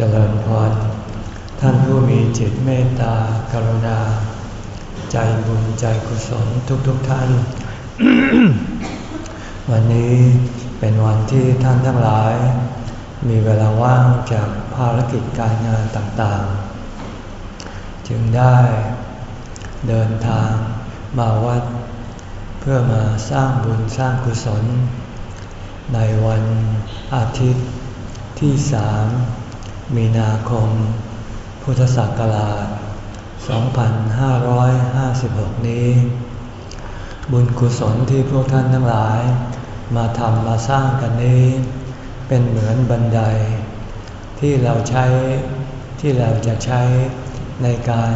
เจริญพรท่านผู้มีจิตเมตตากรุณา ใจบุญใจกุศลทุกๆทท่าน วันนี้เป็นวันที่ท่านทั้งหลาย มีเวลาว่างจากภารกิจการงานต่างๆ จึงได้เดินทางมาวัด เพื่อมาสร้างบุญสร้างกุศล ในวันอาทิตย์ที่สาม มีนาคม พุทธศักราช 2556 นี้ บุญกุศลที่พวกท่านทั้งหลาย มาทำมาสร้างกันนี้ เป็นเหมือนบันได ที่เราใช้ที่เราจะใช้ในการ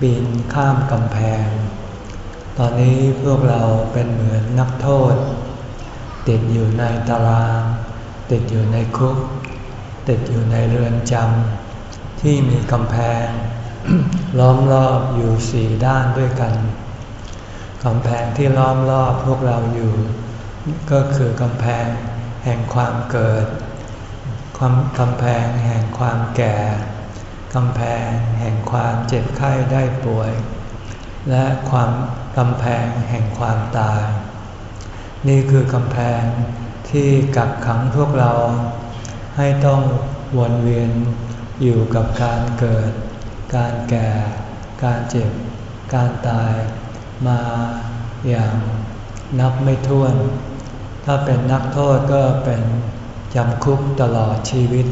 ปีนข้ามกำแพง ตอนนี้พวกเราเป็นเหมือนนักโทษ ติดอยู่ในตาราง ติดอยู่ในคุก ติดอยู่ในเรือนจำที่มีกำแพง ล้อมรอบอยู่สี่ด้านด้วยกันกำแพงที่ล้อมรอบพวกเราอยู่ ก็คือกำแพงแห่งความเกิดความกำแพงแห่งความแก่กำแพงแห่งความเจ็บไข้ได้ป่วย และความกำแพงแห่งความตาย นี่คือกำแพงที่กักขังพวกเรา ให้ต้องวนเวียนอยู่กับการเกิด การแก่ การเจ็บ การตายมาอย่างนับไม่ถ้วน ถ้าเป็นนักโทษก็เป็นจำคุกตลอดชีวิต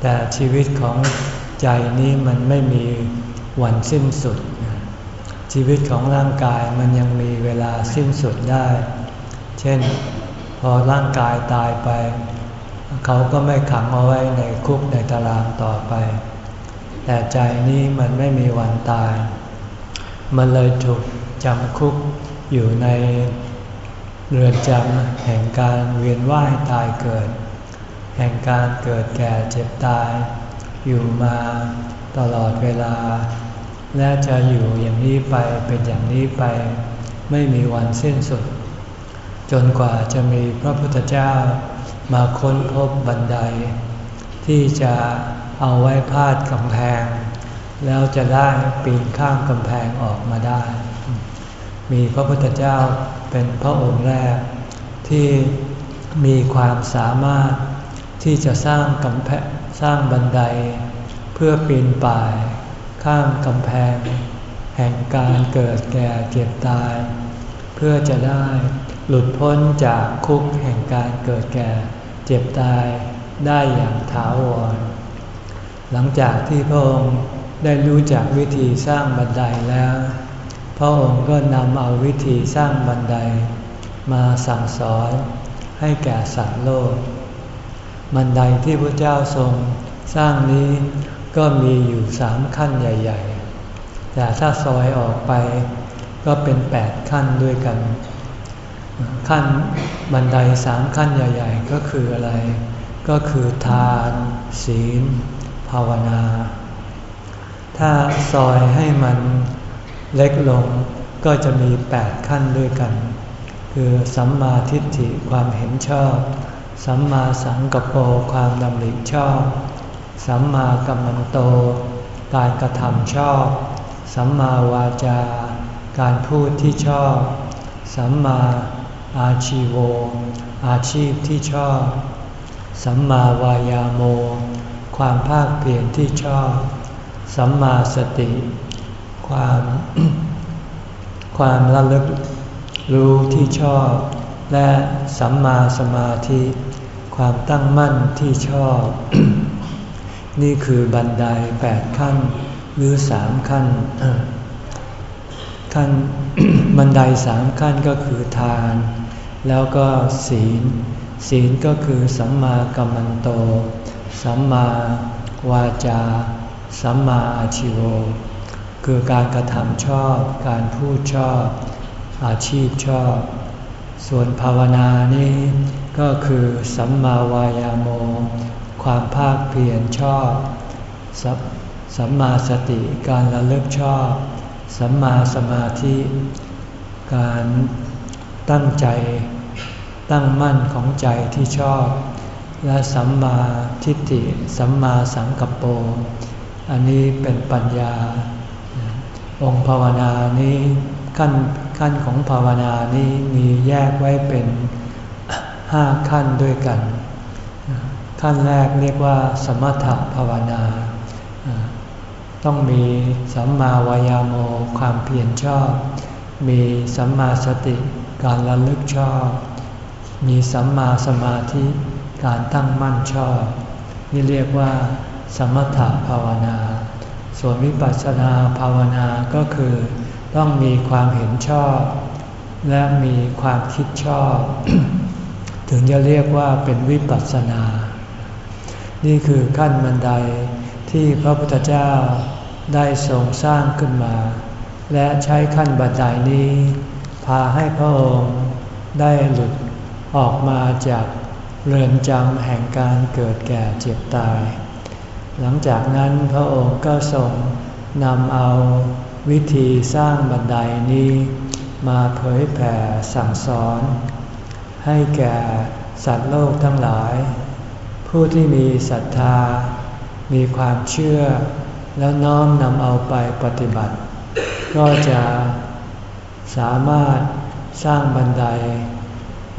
แต่ชีวิตของใจนี้มันไม่มีวันสิ้นสุด ชีวิตของร่างกายมันยังมีเวลาสิ้นสุดได้ เช่น พอร่างกายตายไป เขาก็ไม่ขังเอาไว้ในคุกในตารางต่อไป แต่ใจนี้มันไม่มีวันตาย มันเลยถูกจำคุกอยู่ในเรือนจำแห่งการเวียนว่ายตายเกิด แห่งการเกิดแก่เจ็บตาย อยู่มาตลอดเวลา และจะอยู่อย่างนี้ไปเป็นอย่างนี้ไป ไม่มีวันสิ้นสุด จนกว่าจะมีพระพุทธเจ้า มาค้นพบบันได ที่จะเอาไว้พาดกำแพง แล้วจะได้ปีนข้ามกำแพงออกมาได้ มีพระพุทธเจ้าเป็นพระองค์แรก ที่มีความสามารถที่จะสร้างกำแพงสร้างบันได เพื่อปีนป่าย ข้ามกำแพง แห่งการเกิดแก่เจ็บตาย เพื่อจะได้หลุดพ้นจากคุกแห่งการเกิดแก่ เจ็บตายได้อย่างถาวร หลังจากที่พระองค์ได้รู้จักวิธีสร้างบันไดแล้ว พระองค์ก็นำเอาวิธีสร้างบันได มาสั่งสอนให้แก่สัตว์โลก บันไดที่พระเจ้าทรงสร้างนี้ก็มีอยู่สามขั้นใหญ่ ๆ แต่ถ้าซอยออกไปก็เป็นแปดขั้นด้วยกัน ขั้นบันไดสามขั้นใหญ่ ๆ ก็คืออะไร ก็คือทาน ศีล ภาวนา ถ้าซอยให้มันเล็กลงก็จะมีแปดขั้นด้วยกัน คือสัมมาทิฏฐิความเห็นชอบ สัมมาสังกปรความดำริชอบ สัมมากัมมันโต การกระทำชอบ สัมมาวาจา การพูดที่ชอบ สัมมา อาชีโว อาชีพที่ชอบ สัมมาวายาโม ความภาคเปลี่ยนที่ชอบ สัมมาสติ ความ ความระลึกรู้ที่ชอบ และสัมมาสมาธิ ความตั้งมั่นที่ชอบ นี่คือบันไดแปดขั้น หรือสามขั้นขั้นบันไดสามขั้นก็คือทาน แล้วก็ศีล ศีลก็คือสัมมากัมมันโต สัมมาวาจา สัมมาอาชิโวคือการกระทำชอบ การพูดชอบ อาชีพชอบ ส่วนภาวนานี้ก็คือสัมมาวายาโม ความภาคเพียรชอบ สัมมาสติการระลึกชอบ สัมมาสมาธิ การตั้งใจ ตั้งมั่นของใจที่ชอบ และสัมมาทิฏฐิสัมมาสังกัปโป อันนี้เป็นปัญญา องค์ภาวนานี้ขั้นขั้นของภาวนานี้มีแยกไว้เป็นห้าขั้นด้วยกัน ขั้นแรกเรียกว่า สมถภาวนา ต้องมีสัมมาวายาโมความเพียรชอบ มีสัมมาสติการระลึกชอบ มีสัมมาสมาธิการตั้งมั่นชอบ นี่เรียกว่า สมถภาวนา ส่วนวิปัสสนาภาวนาก็คือ ต้องมีความเห็นชอบ และมีความคิดชอบ ถึงจะเรียกว่าเป็นวิปัสสนา นี่คือขั้นบันไดที่พระพุทธเจ้าได้ทรงสร้างขึ้นมา และใช้ขั้นบันไดนี้ พาให้พระองค์ได้หลุด ออกมาจากเรือนจำแห่งการเกิดแก่เจ็บตาย หลังจากนั้นพระองค์ก็ทรงนำเอาวิธีสร้างบันไดนี้ มาเผยแผ่สั่งสอน ให้แก่สัตว์โลกทั้งหลาย ผู้ที่มีศรัทธา มีความเชื่อ แล้วน้อมนำเอาไปปฏิบัติ ก็จะสามารถสร้างบันได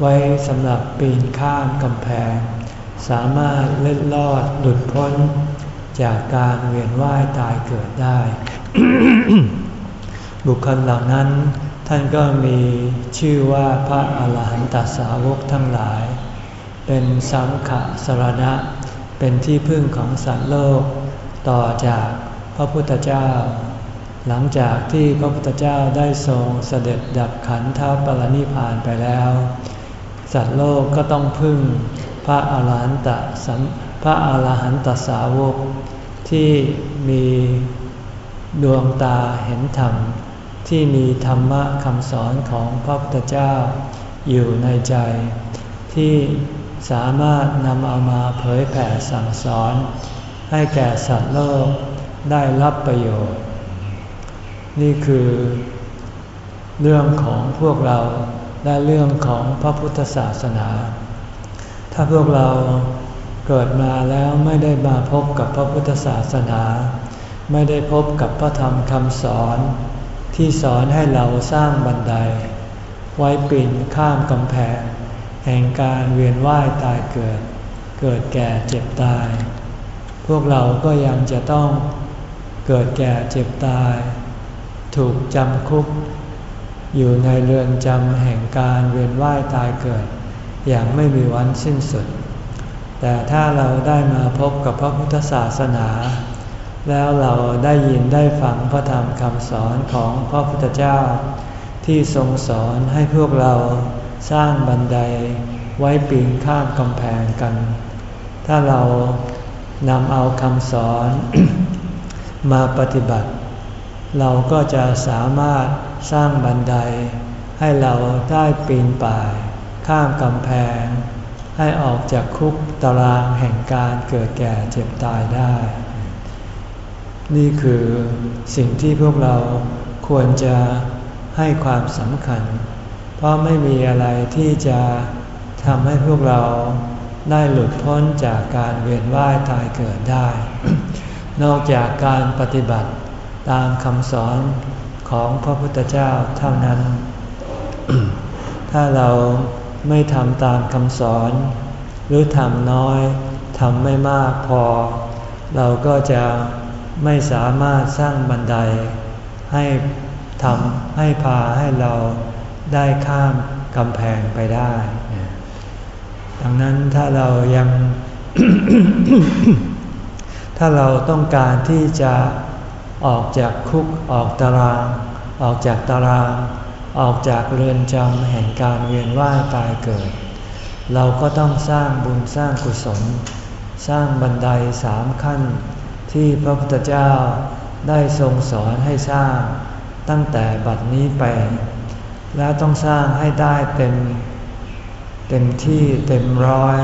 ไว้สำหรับปีนข้ามกำแพง สามารถเล็ดลอดหลุดพ้น จากการเวียนว่ายตายเกิดได้ บุคคลเหล่านั้น ท่านก็มีชื่อว่าพระอาหารหันตสาวกทั้งหลาย เป็นสังขสรณะ เป็นที่พึ่งของสัตว์โลก ต่อจากพระพุทธเจ้า หลังจากที่พระพุทธเจ้าได้ทรงเสด็จดับขันธปรินิพานไปแล้ว สัตว์โลกก็ต้องพึ่งพระอาหารหันตสัมพระอาหารหันตสาวก ที่มีดวงตาเห็นธรรม ที่มีธรรมะคำสอนของพระพุทธเจ้าอยู่ในใจ ที่สามารถนำเอามาเผยแผ่สั่งสอน ให้แก่สัตว์โลกได้รับประโยชน์ นี่คือเรื่องของพวกเรา และเรื่องของพระพุทธศาสนา ถ้าพวกเราเกิดมาแล้วไม่ได้มาพบกับพระพุทธศาสนา ไม่ได้พบกับพระธรรมคำสอน ที่สอนให้เราสร้างบันได ไว้ปีนข้ามกำแพง แห่งการเวียนว่ายตายเกิด เกิดแก่เจ็บตาย พวกเราก็ยังจะต้องเกิดแก่เจ็บตาย ถูกจำคุก อยู่ในเรือนจำแห่งการเวียนว่ายตายเกิด อย่างไม่มีวันสิ้นสุด แต่ถ้าเราได้มาพบกับพระพุทธศาสนา แล้วเราได้ยินได้ฟังพระธรรมคำสอนของพระพุทธเจ้า ที่ทรงสอนให้พวกเราสร้างบันไดไว้ปีนข้ามกำแพงกัน ถ้าเรานำเอาคำสอน มาปฏิบัติ เราก็จะสามารถ สร้างบันได ให้เราได้ปีนป่าย ข้ามกำแพง ให้ออกจากคุกตารางแห่งการเกิดแก่เจ็บตายได้ นี่คือสิ่งที่พวกเราควรจะให้ความสำคัญ เพราะไม่มีอะไรที่จะทำให้พวกเราได้หลุดพ้นจากการเวียนว่ายตายเกิดได้ นอกจากการปฏิบัติตามคำสอน ของพระพุทธเจ้าเท่านั้น ถ้าเราไม่ทำตามคำสอน หรือทำน้อยทำไม่มากพอ เราก็จะไม่สามารถสร้างบันได ให้ทำให้พาให้เราได้ข้ามกำแพงไปได้ ดังนั้นถ้าเรายัง ถ้าเราต้องการที่จะ ออกจากคุกออกตาราง ออกจากตาราง ออกจากเรือนจำแห่งการเวียนว่ายตายเกิด เราก็ต้องสร้างบุญสร้างกุศล สร้างบันไดสามขั้น ที่พระพุทธเจ้าได้ทรงสอนให้สร้าง ตั้งแต่บัดนี้ไป และต้องสร้างให้ได้เต็ม เต็มที่เต็มร้อย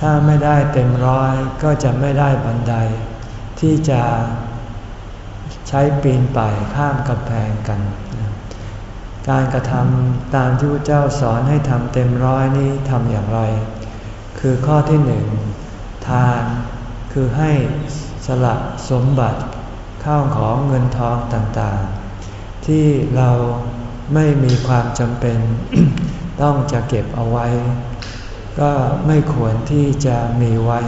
ถ้าไม่ได้เต็มร้อยก็จะไม่ได้บันไดที่จะ ใช้ปีนป่ายข้ามกำแพงกัน การกระทำตามที่พระเจ้าสอนให้ทำเต็มร้อยนี้ทำอย่างไร คือข้อที่หนึ่งทานคือให้สละสมบัติข้าวของเงินทองต่างๆ ที่เราไม่มีความจำเป็น ต้องจะเก็บเอาไว้ ก็ไม่ควรที่จะมีไว้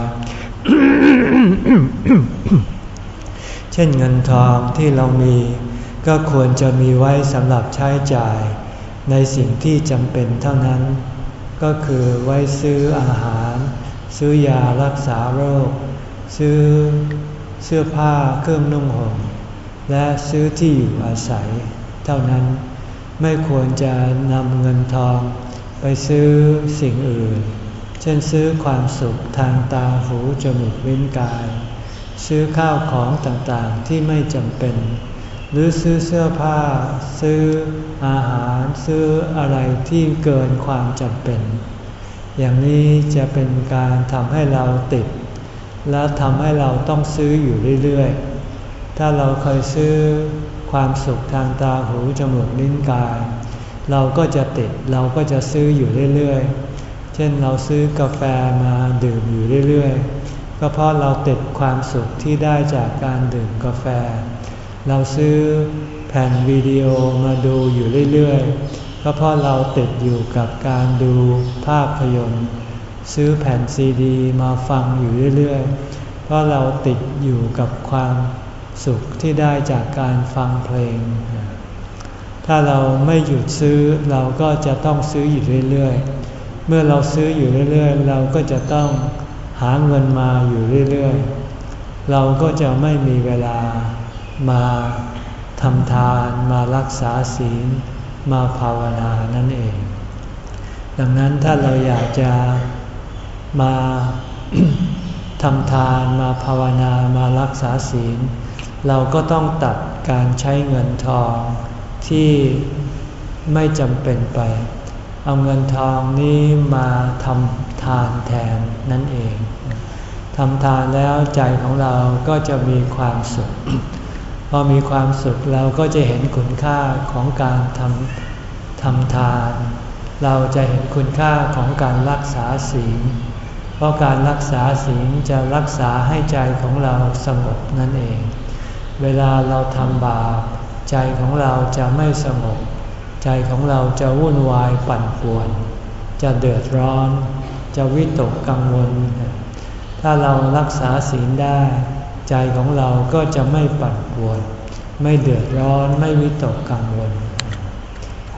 เช่นเงินทองที่เรามี ก็ควรจะมีไว้สำหรับใช้จ่าย ในสิ่งที่จำเป็นเท่านั้น ก็คือไว้ซื้ออาหาร ซื้อยารักษาโรค ซื้อเสื้อผ้าเครื่องนุ่งห่มและซื้อที่อยู่อาศัย เท่านั้นไม่ควรจะนำเงินทอง ไปซื้อสิ่งอื่น เช่นซื้อความสุขทางตาหูจมูกลิ้นกาย ซื้อข้าวของต่างๆที่ไม่จำเป็น หรือซื้อเสื้อผ้า ซื้ออาหาร ซื้ออะไรที่เกินความจำเป็น อย่างนี้จะเป็นการทำให้เราติด และทำให้เราต้องซื้ออยู่เรื่อยๆ ถ้าเราเคยซื้อความสุขทางตาหูจมูกลิ้นกาย เราก็จะติดเราก็จะซื้ออยู่เรื่อยๆ เช่นเราซื้อกาแฟมาดื่มอยู่เรื่อยๆ ก็เพราะเราติดความสุขที่ได้จากการดื่มกาแฟ เราซื้อแผ่นวิดีโอมาดูอยู่เรื่อยๆ ก็เพราะเราติดอยู่กับการดูภาพยนตร์ ซื้อแผ่นซีดีมาฟังอยู่เรื่อยๆ เพราะเราติดอยู่กับความสุขที่ได้จากการฟังเพลง ถ้าเราไม่หยุดซื้อเราก็จะต้องซื้ออยู่เรื่อยๆ เมื่อเราซื้ออยู่เรื่อยๆ เราก็จะต้อง หาเงินมาอยู่เรื่อยๆ เราก็จะไม่มีเวลามาทำทานมารักษาศีลมาภาวนานั่นเอง ดังนั้นถ้าเราอยากจะมาทำทานมาภาวนามารักษาศีล เราก็ต้องตัดการใช้เงินทองที่ไม่จำเป็นไป เอาเงินทองนี้มาทำ ทานแทนนั่นเองทำทานแล้วใจของเราก็จะมีความสุข พอมีความสุขเราก็จะเห็นคุณค่าของการทำทำทาน เราจะเห็นคุณค่าของการรักษาศีล เพราะการรักษาศีลจะรักษาให้ใจของเราสงบนั่นเอง เวลาเราทำบาปใจของเราจะไม่สงบ ใจของเราจะวุ่นวายปั่นป่วน จะเดือดร้อน จะวิตกกังวล ถ้าเรารักษาศีลได้ ใจของเราก็จะไม่ปั่นป่วน ไม่เดือดร้อนไม่วิตกกังวล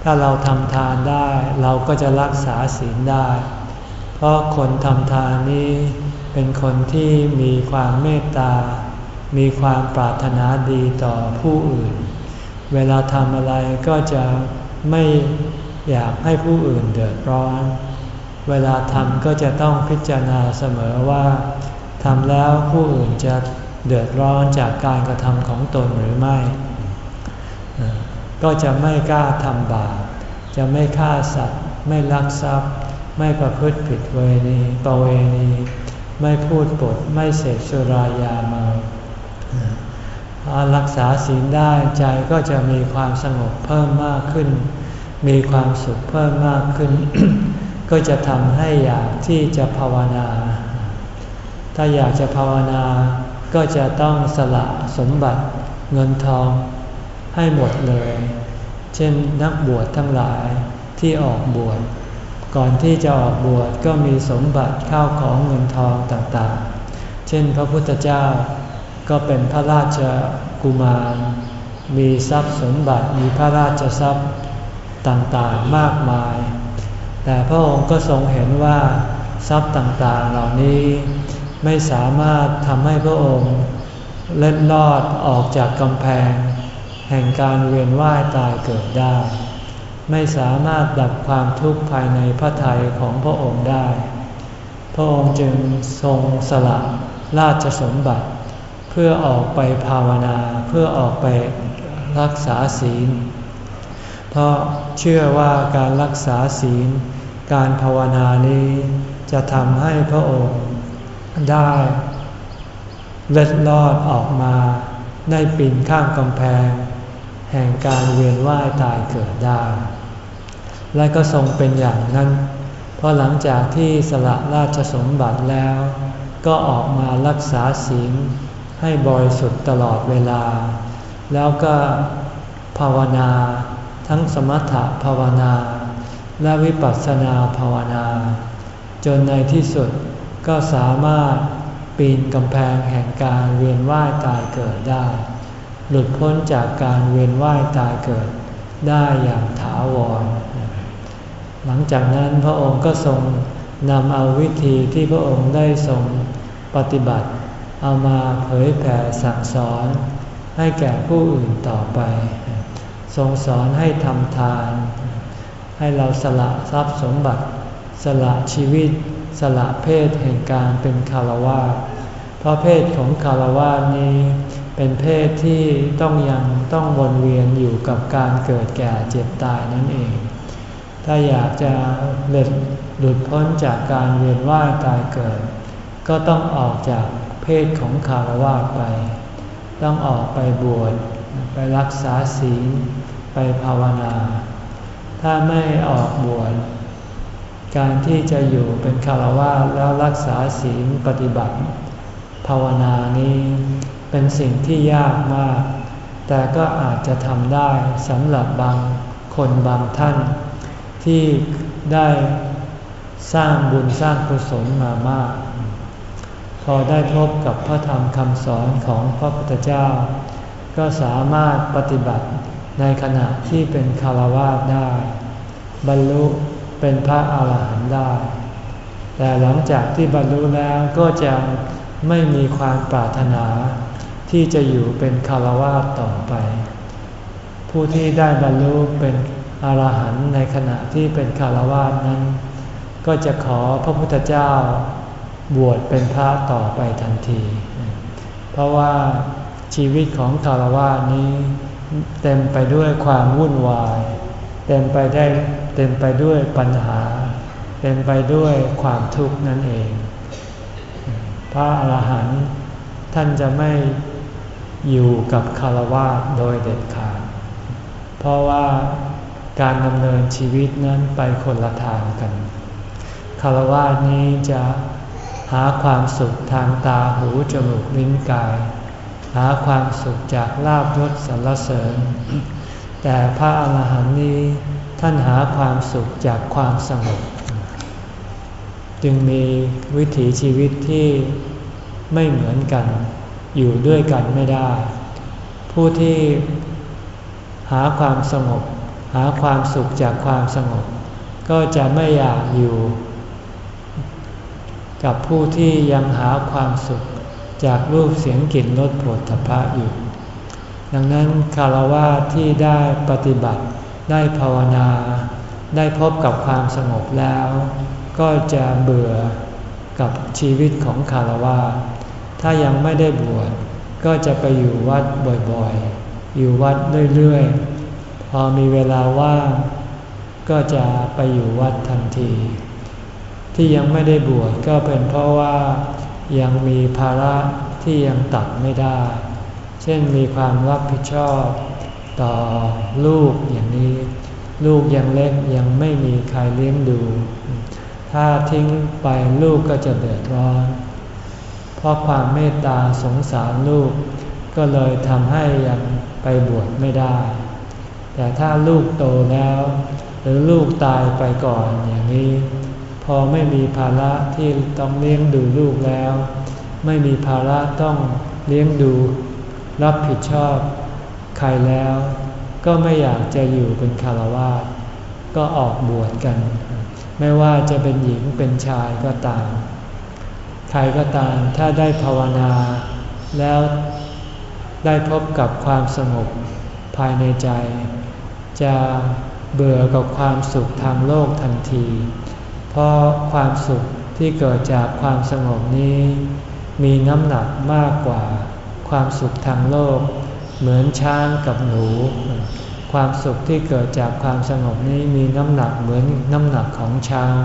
ถ้าเราทำทานได้เราก็จะรักษาศีลได้ เพราะคนทำทานนี้เป็นคนที่มีความเมตตา มีความปรารถนาดีต่อผู้อื่น เวลาทำอะไรก็จะไม่อยากให้ผู้อื่นเดือดร้อน เวลาทำก็จะต้องพิจารณาเสมอว่าทำแล้วผู้อื่นจะเดือดร้อนจากการกระทำของตนหรือไม่ ก็จะไม่กล้าทำบาป จะไม่ฆ่าสัตว์ ไม่ลักทรัพย์ ไม่ประพฤติผิดเวณีประเวณี ไม่พูดปด ไม่เสพสุรายาเมาพอรักษาศีลได้ใจก็จะมีความสงบเพิ่มมากขึ้น มีความสุขเพิ่มมากขึ้น ก็จะทำให้อยากที่จะภาวนา ถ้าอยากจะภาวนาก็จะต้องสละสมบัติเงินทองให้หมดเลย เช่นนักบวชทั้งหลายที่ออกบวช ก่อนที่จะออกบวชก็มีสมบัติข้าวของเงินทองต่างๆ เช่นพระพุทธเจ้าก็เป็นพระราชกุมาร มีทรัพย์สมบัติมีพระราชทรัพย์ต่างๆมากมาย แต่พระองค์ก็ทรงเห็นว่าทรัพย์ต่างๆเหล่านี้ไม่สามารถทำให้พระองค์เล่นลอดออกจากกำแพง แห่งการเวียนว่ายตายเกิดได้ ไม่สามารถดับความทุกข์ภายในพระทัยของพระองค์ได้ พระองค์จึงทรงสละราชสมบัติ เพื่อออกไปภาวนาเพื่อออกไปรักษาศีล เพราะเชื่อว่าการรักษาศีล การภาวนานี้จะทำให้พระองค์ได้ เล็ดลอดออกมาได้ปีนข้ามกำแพง แห่งการเวียนว่ายตายเกิดได้ และก็ทรงเป็นอย่างนั้น เพพอหลังจากที่สละราชสมบัติแล้ว ก็ออกมารักษาศีลให้บริสุทธิ์ตลอดเวลา แล้วก็ภาวนาทั้งสมถะภาวนา และวิปัสสนาภาวนา จนในที่สุดก็สามารถปีนกำแพงแห่งการเวียนว่ายตายเกิดได้ หลุดพ้นจากการเวียนว่ายตายเกิดได้อย่างถาวร หลังจากนั้นพระองค์ก็ทรงนำเอาวิธีที่พระองค์ได้ทรงปฏิบัติ เอามาเผยแผ่สั่งสอนให้แก่ผู้อื่นต่อไป ทรงสอนให้ทำทาน ให้เราสละทรัพย์สมบัติ สละชีวิต สละเพศแห่งการเป็นคารวะเพราะเพศของคารวะนี้เป็นเพศที่ต้องยังต้องวนเวียนอยู่กับการเกิดแก่เจ็บตายนั่นเอง ถ้าอยากจะหลุดหลุดพ้นจากการเวียนว่ายตายเกิด ก็ต้องออกจากเพศของคารวะไป ต้องออกไปบวชไปรักษาศีล ไปภาวนา ถ้าไม่ออกบวชการที่จะอยู่เป็นคารวะแล้วรักษาศีลปฏิบัติ ภาวนานี้เป็นสิ่งที่ยากมาก แต่ก็อาจจะทำได้สำหรับบางคนบางท่าน ที่ได้สร้างบุญสร้างกุศลมามาก พอได้พบกับพระธรรมคำสอนของพระพุทธเจ้า ก็สามารถปฏิบัติ ในขณะที่เป็นคารวะได้ บรรลุเป็นพระอาหารหันต์ได้ แต่หลังจากที่บรรลุแล้วก็จะไม่มีความปรารถนาที่จะอยู่เป็นคารวะต่อไป ผู้ที่ได้บรรลุเป็นอรหันต์ในขณะที่เป็นคารวะนั้น ก็จะขอพระพุทธเจ้าบวชเป็นพระต่อไปทันที เพราะว่าชีวิตของคารวะนี้ เต็มไปด้วยความวุ่นวาย เต็มไปได้เต็มไปด้วยปัญหา เต็มไปด้วยความทุกข์นั่นเอง พระอรหันต์ท่านจะไม่อยู่กับคารวะโดยเด็ดขาด เพราะว่าการดำเนินชีวิตนั้นไปคนละทางกัน คารวะนี้จะหาความสุขทางตาหูจมูกลิ้นกาย หาความสุขจากลาบยศสรรเสริญ แต่พระอรหันต์นี้ท่านหาความสุขจากความสงบจึงมีวิถีชีวิตที่ไม่เหมือนกัน อยู่ด้วยกันไม่ได้ ผู้ที่หาความสงบ หาความสุขจากความสงบ ก็จะไม่อยากอยู่ กับผู้ที่ยังหาความสุข จากรูปเสียงกลิ่นรสผลถภะอยู่ ดังนั้นคารวะที่ได้ปฏิบัติได้ภาวนา ได้พบกับความสงบแล้ว ก็จะเบื่อกับชีวิตของคารวะถ้ายังไม่ได้บวชก็จะไปอยู่วัดบ่อยๆ อยู่วัดเรื่อยๆ พอมีเวลาว่างก็จะไปอยู่วัดทันที ที่ยังไม่ได้บวชก็เป็นเพราะว่า ยังมีภาระที่ยังตัดไม่ได้ เช่นมีความรับผิดชอบต่อลูกอย่างนี้ ลูกยังเล็กยังไม่มีใครเลี้ยงดู ถ้าทิ้งไปลูกก็จะเดือดร้อน เพราะความเมตตาสงสารลูก ก็เลยทำให้ยังไปบวชไม่ได้ แต่ถ้าลูกโตแล้ว หรือลูกตายไปก่อนอย่างนี้ พอไม่มีภาระที่ต้องเลี้ยงดูลูกแล้ว ไม่มีภาระต้องเลี้ยงดูรับผิดชอบใครแล้ว ก็ไม่อยากจะอยู่เป็นคารวะก็ออกบวชกัน ไม่ว่าจะเป็นหญิงเป็นชายก็ตาม ใครก็ตามถ้าได้ภาวนา แล้วได้พบกับความสงบภายในใจ จะเบื่อกับความสุขทางโลกทันที เพราะความสุขที่เกิดจากความสงบนี้ มีน้ำหนักมากกว่าความสุขทางโลก เหมือนช้างกับหนู ความสุขที่เกิดจากความสงบนี้มีน้ำหนักเหมือนน้ำหนักของช้าง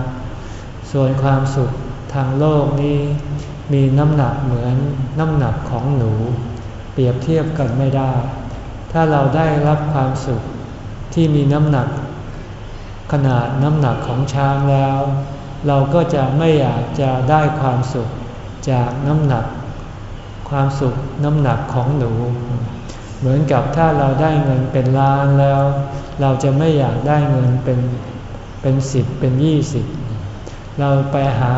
ส่วนความสุขทางโลกนี้มีน้ำหนักเหมือนน้ำหนักของหนู เปรียบเทียบกันไม่ได้ ถ้าเราได้รับความสุขที่มีน้ำหนัก ขนาดน้ำหนักของช้างแล้ว เราก็จะไม่อยากจะได้ความสุขจากน้ำหนัก ความสุขน้ำหนักของหนู เหมือนกับถ้าเราได้เงินเป็นล้านแล้ว เราจะไม่อยากได้เงินเป็นเป็นสิบเป็นยี่สิบเราไปหา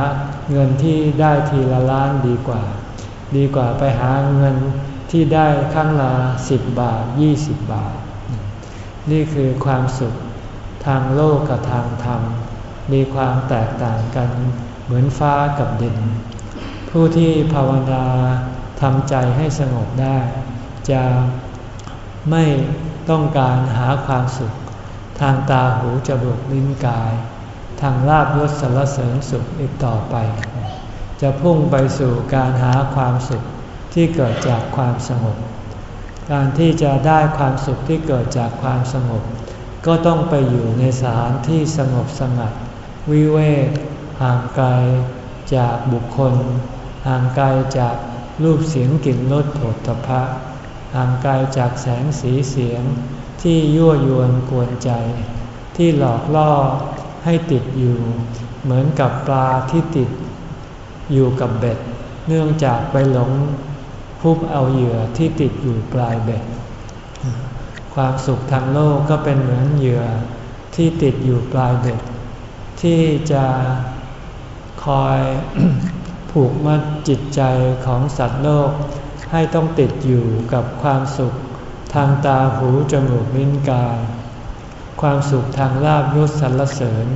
เงินที่ได้ทีละล้านดีกว่า ดีกว่าไปหาเงินที่ได้ครั้งละสิบบาทยี่สิบบาท นี่คือความสุข ทางโลกกับทางธรรม มีความแตกต่างกันเหมือนฟ้ากับดิน ผู้ที่ภาวนาทำใจให้สงบได้ จะไม่ต้องการหาความสุข ทางตาหูจมูกลิ้นกาย ทางลาบยศสารเสริญสุขอีกต่อไป จะพุ่งไปสู่การหาความสุขที่เกิดจากความสงบ การที่จะได้ความสุขที่เกิดจากความสงบ ก็ต้องไปอยู่ในสถานที่สงบสงัด วิเวกห่างไกลจากบุคคล ห่างไกลจากรูปเสียงกลิ่นรสผลตภะห่างไกลจากแสงสีเสียงที่ยั่วยวนกวนใจ ที่หลอกล่อให้ติดอยู่ เหมือนกับปลาที่ติด อยู่กับเบ็ด เนื่องจากไปหลงพุบเอาเหยื่อที่ติดอยู่ปลายเบ็ด ความสุขทางโลกก็เป็นเหมือนเหยื่อที่ติดอยู่ปลายเบ็ด ที่จะคอยผูกมัดจิตใจของสัตว์โลก ให้ต้องติดอยู่กับความสุขทางตาหูจมูกลิ้นกาย ความสุขทางลาบยศสรรเสริญ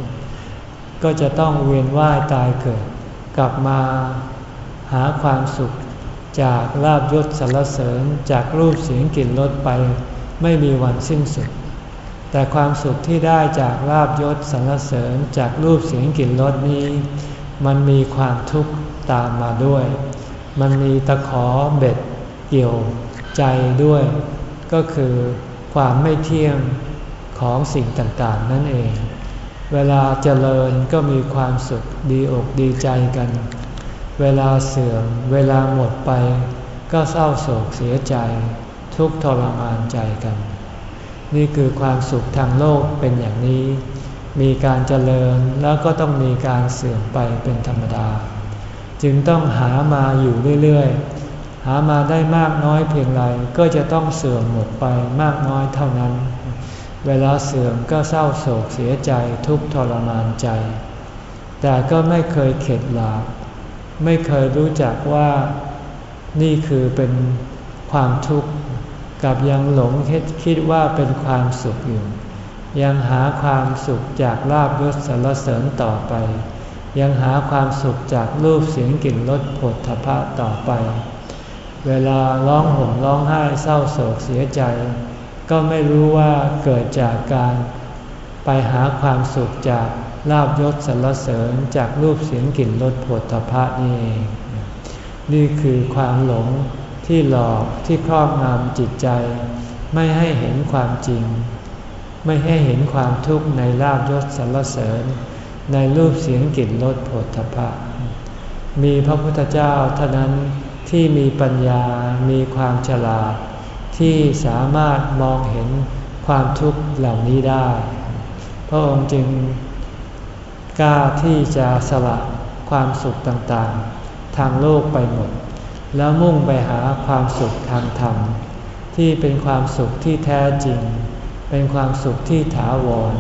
ก็จะต้องเวียนว่ายตายเกิด กลับมาหาความสุขจากลาบยศสรรเสริญจากรูปเสียงกลิ่นรสไป ไม่มีวันสิ้นสุด แต่ความสุขที่ได้จากลาบยศสรรเสริญจากรูปเสียงกลิ่นรสนี้ มันมีความทุกข์ตามมาด้วย มันมีตะขอเบ็ดเกี่ยวใจด้วย ก็คือความไม่เที่ยงของสิ่งต่างๆ นั่นเอง เวลาเจริญก็มีความสุขดีอกดีใจกัน เวลาเสื่อม เวลาหมดไป ก็เศร้าโศกเสียใจ ทุกทรมานใจกัน นี่คือความสุขทางโลกเป็นอย่างนี้ มีการเจริญแล้วก็ต้องมีการเสื่อมไปเป็นธรรมดา จึงต้องหามาอยู่เรื่อยๆ หามาได้มากน้อยเพียงไรก็จะต้องเสื่อมหมดไปมากน้อยเท่านั้น เวลาเสื่อมก็เศร้าโศกเสียใจทุกทรมานใจ แต่ก็ไม่เคยเข็ดหลาบไม่เคยรู้จักว่านี่คือเป็นความทุกข์ กับยังหลงคิดคิดว่าเป็นความสุขอยู่ ยังหาความสุขจากลาบยศสรรเสริญต่อไป ยังหาความสุขจากรูปเสียงกลิ่นรสผลทพะต่อไป เวลาร้องห่มร้องไห้เศร้าโศกเสียใจ ก็ไม่รู้ว่าเกิดจากการไปหาความสุขจากลาบยศสรรเสริญจากรูปเสียงกลิ่นรสผลทพะนี่เองนี่คือความหลง ที่หลอกที่ครอบงำจิตใจ ไม่ให้เห็นความจริง ไม่ให้เห็นความทุกข์ในลาบยศสรรเสริญ ในรูปเสียงกลิ่นรสผลทพะมีพระพุทธเจ้าเท่านั้นที่มีปัญญา มีความฉลาด ที่สามารถมองเห็นความทุกข์เหล่านี้ได้ พระองค์จึงกล้าที่จะสละความสุขต่างๆ ทางโลกไปหมด แล้วมุ่งไปหาความสุขทางธรรม ที่เป็นความสุขที่แท้จริง เป็นความสุขที่ถาวร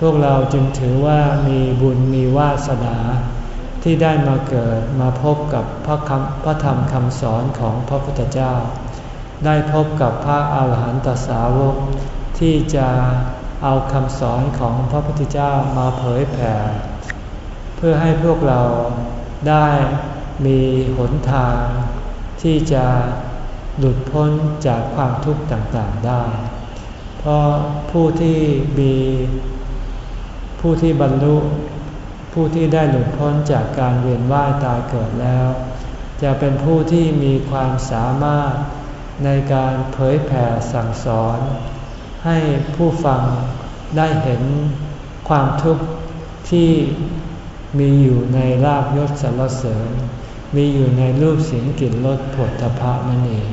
พวกเราจึงถือว่ามีบุญมีวาสนาที่ได้มาเกิดมาพบกับพระคำพระธรรมคำสอนของพระพุทธเจ้า ได้พบกับพระอาหารหันตสาวก ที่จะเอาคำสอนของพระพุทธเจ้ามาเผยแผ่ เพื่อให้พวกเราได้ มีหนทางที่จะหลุดพ้นจากความทุกข์ต่างๆได้ เพราะผู้ที่มีผู้ที่บรรลุ ผู้ที่ได้หลุดพ้นจากการเวียนว่ายตายเกิดแล้ว จะเป็นผู้ที่มีความสามารถในการเผยแผ่สั่งสอน ให้ผู้ฟังได้เห็นความทุกข์ที่มีอยู่ในลาบยศสรรเสริญ มีอยู่ในรูปเสียงกลิ่นรสผลทพะนั่นเอง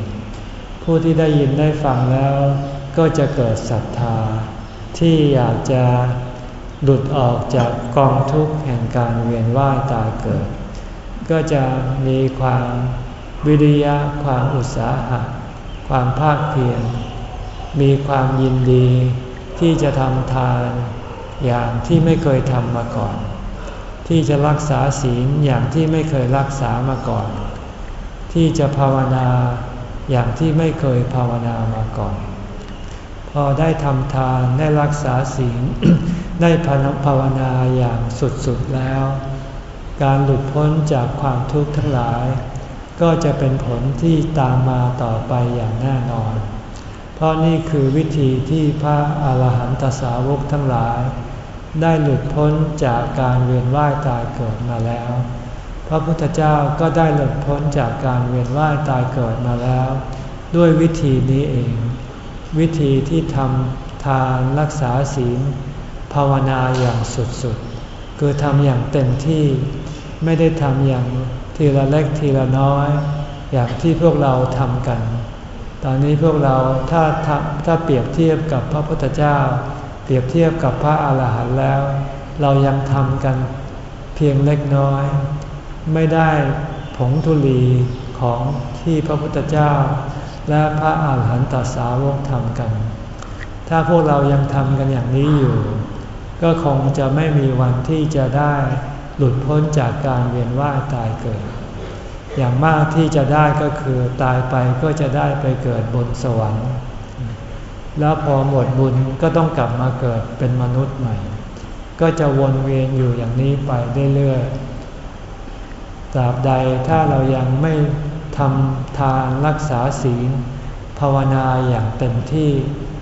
ผู้ที่ได้ยินได้ฟังแล้ว ก็จะเกิดศรัทธา ที่อยากจะหลุดออกจากกองทุกข์แห่งการเวียนว่ายตายเกิด ก็จะมีความวิริยะความอุตสาหะ ความภาคเพียรมีความยินดีที่จะทำทานอย่างที่ไม่เคยทำมาก่อน ที่จะรักษาศีลอย่างที่ไม่เคยรักษามาก่อน ที่จะภาวนาอย่างที่ไม่เคยภาวนามาก่อน พอได้ทำทานได้รักษาศีล ได้ภาวนาอย่างสุดๆแล้ว การหลุดพ้นจากความทุกข์ทั้งหลาย ก็จะเป็นผลที่ตามมาต่อไปอย่างแน่นอน เพราะนี่คือวิธีที่พระอาหารหันตสาวกทั้งหลาย ได้หลุดพ้นจากการเวียนว่ายตายเกิดมาแล้ว พระพุทธเจ้าก็ได้หลุดพ้นจากการเวียนว่ายตายเกิดมาแล้ว ด้วยวิธีนี้เอง วิธีที่ทำทานรักษาศีล ภาวนาอย่างสุดๆ คือทำอย่างเต็มที่ ไม่ได้ทำอย่างทีละเล็กทีละน้อย อย่างที่พวกเราทำกัน ตอนนี้พวกเราถ้าถ้าเปรียบเทียบกับพระพุทธเจ้า รียบเทียบกับพระอาหารหันต์แล้ว เรายังทำกันเพียงเล็กน้อย ไม่ได้ผงทุลีของที่พระพุทธเจ้า และพระอาหารหันตสาวกทำกัน ถ้าพวกเรายังทำกันอย่างนี้อยู่ ก็คงจะไม่มีวันที่จะได้หลุดพ้นจากการเวียนว่ายตายเกิด อย่างมากที่จะได้ก็คือตายไปก็จะได้ไปเกิดบนสวรรค์ แล้วพอหมดบุญก็ต้องกลับมาเกิดเป็นมนุษย์ใหม่ ก็จะวนเวียนอยู่อย่างนี้ไปเรื่อยๆตราบใดถ้าเรายังไม่ทำทานรักษาศีล ภาวนาอย่างเต็มที่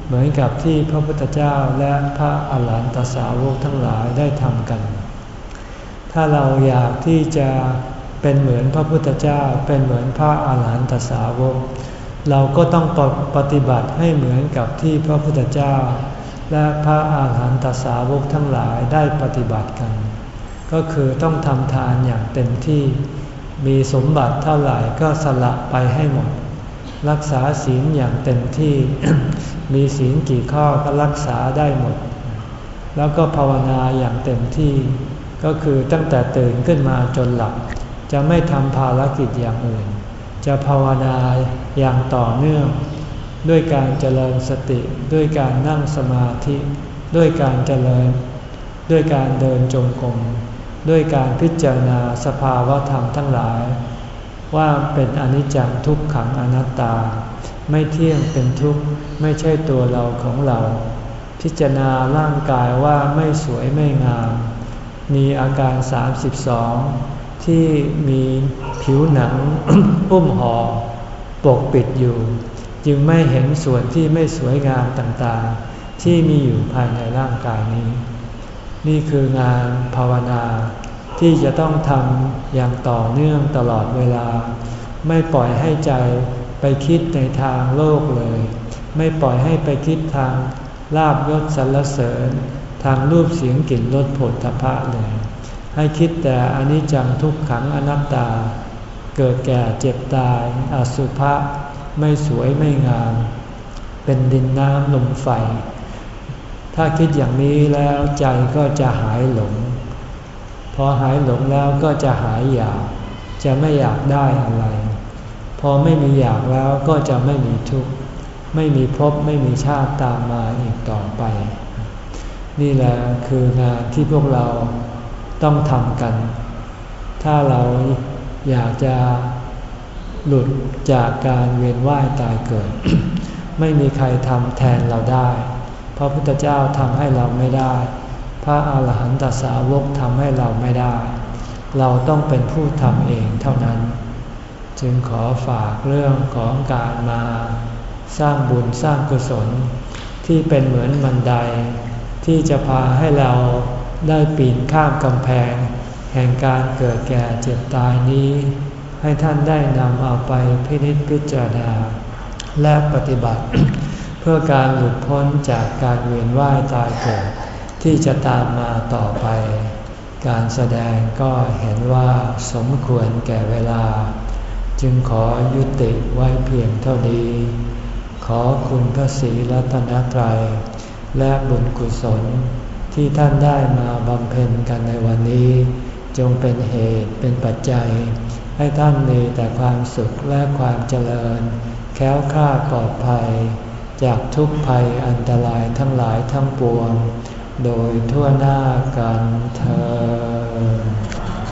เหมือนกับที่พระพุทธเจ้าและพระอาหารหันตสาวกทั้งหลายได้ทำกัน ถ้าเราอยากที่จะเป็นเหมือนพระพุทธเจ้าเป็นเหมือนพระอาหารหันตสาวก เราก็ต้องปฏิบัติให้เหมือนกับที่พระพุทธเจ้า และพระอาหารหันตสาวกทั้งหลายได้ปฏิบัติกัน ก็คือต้องทำทานอย่างเต็มที่ มีสมบัติเท่าไหร่ก็สละไปให้หมด รักษาศีลอย่างเต็มที่ มีศีลกี่ข้อก็รักษาได้หมด แล้วก็ภาวนาอย่างเต็มที่ ก็คือตั้งแต่ตื่นขึ้นมาจนหลับ จะไม่ทำภารกิจอย่างอื่น จะภาวนา อย่างต่อเนื่อง ด้วยการเจริญสติด้วยการนั่งสมาธิ ด้วยการเจริญ ด้วยการเดินจงกรมด้วยการพิจารณาสภาวะธรรมทั้งหลาย ว่าเป็นอนิจจังทุกขังอนัตตา ไม่เที่ยงเป็นทุกข์ไม่ใช่ตัวเราของเรา พิจารณาร่างกายว่าไม่สวยไม่งาม มีอาการ 32 ที่มีผิวหนัง อุ้มห่อ ปกปิดอยู่ จึงไม่เห็นส่วนที่ไม่สวยงามต่างๆ ที่มีอยู่ภายในร่างกายนี้ นี่คืองานภาวนา ที่จะต้องทำอย่างต่อเนื่องตลอดเวลา ไม่ปล่อยให้ใจไปคิดในทางโลกเลย ไม่ปล่อยให้ไปคิดทางลาบยศสรรเสริญ ทางรูปเสียงกลิ่นรสผลทพะเลย ให้คิดแต่อนิจจังทุกขังอนัตตา เกิดแก่เจ็บตาย อสุภะไม่สวยไม่งาม เป็นดินน้ำลมไฟ ถ้าคิดอย่างนี้แล้วใจก็จะหายหลง พอหายหลงแล้วก็จะหายอยาก จะไม่อยากได้อะไร พอไม่มีอยากแล้วก็จะไม่มีทุกข์ ไม่มีภพไม่มีชาติตามมาอีกต่อไป นี่แหละคืองานที่พวกเราต้องทำกัน ถ้าเรา อยากจะหลุดจากการเวียนว่ายตายเกิด ไม่มีใครทำแทนเราได้ พระพุทธเจ้าทำให้เราไม่ได้ พระอาหารหันตสาวกทำให้เราไม่ได้ เราต้องเป็นผู้ทำเองเท่านั้น จึงขอฝากเรื่องของการมาสร้างบุญสร้างกุศล ที่เป็นเหมือนบันได ที่จะพาให้เราได้ปีนข้ามกำแพง ห่งการเกิดแก่เจ็บตายนี้ ให้ท่านได้นำเอาไปพินิจพิจารณา และปฏิบัติ เพื่อการหลุดพ้นจากการเวียนว่ายตายเกิดที่จะตามมาต่อไป การแสดงก็เห็นว่าสมควรแก่เวลา จึงขอยุติไว้เพียงเท่านี้ ขอคุณพระศรีรัตนตรัย และบุญกุศลที่ท่านได้มาบำเพ็ญกันในวันนี้ จงเป็นเหตุเป็นปัจจัย ให้ท่านมีแต่ความสุขและความเจริญ แค้วค่าปลอดภัย จากทุกภัยอันตรายทั้งหลายทั้งปวง โดยทั่วหน้ากันเธอ